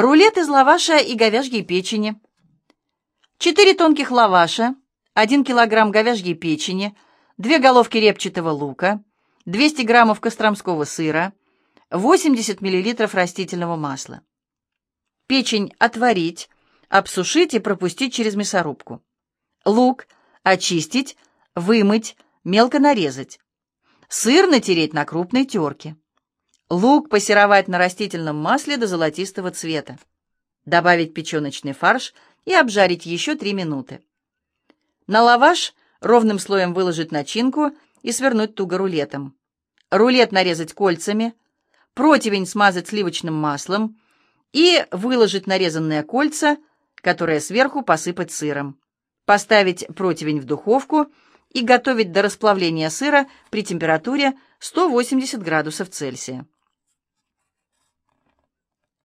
Рулет из лаваша и говяжьей печени. 4 тонких лаваша, 1 килограмм говяжьей печени, 2 головки репчатого лука, 200 граммов костромского сыра, 80 миллилитров растительного масла. Печень отварить, обсушить и пропустить через мясорубку. Лук очистить, вымыть, мелко нарезать. Сыр натереть на крупной терке. Лук пассеровать на растительном масле до золотистого цвета. Добавить печеночный фарш и обжарить еще 3 минуты. На лаваш ровным слоем выложить начинку и свернуть туго рулетом. Рулет нарезать кольцами, противень смазать сливочным маслом и выложить нарезанные кольца, которые сверху посыпать сыром. Поставить противень в духовку и готовить до расплавления сыра при температуре 180 градусов Цельсия.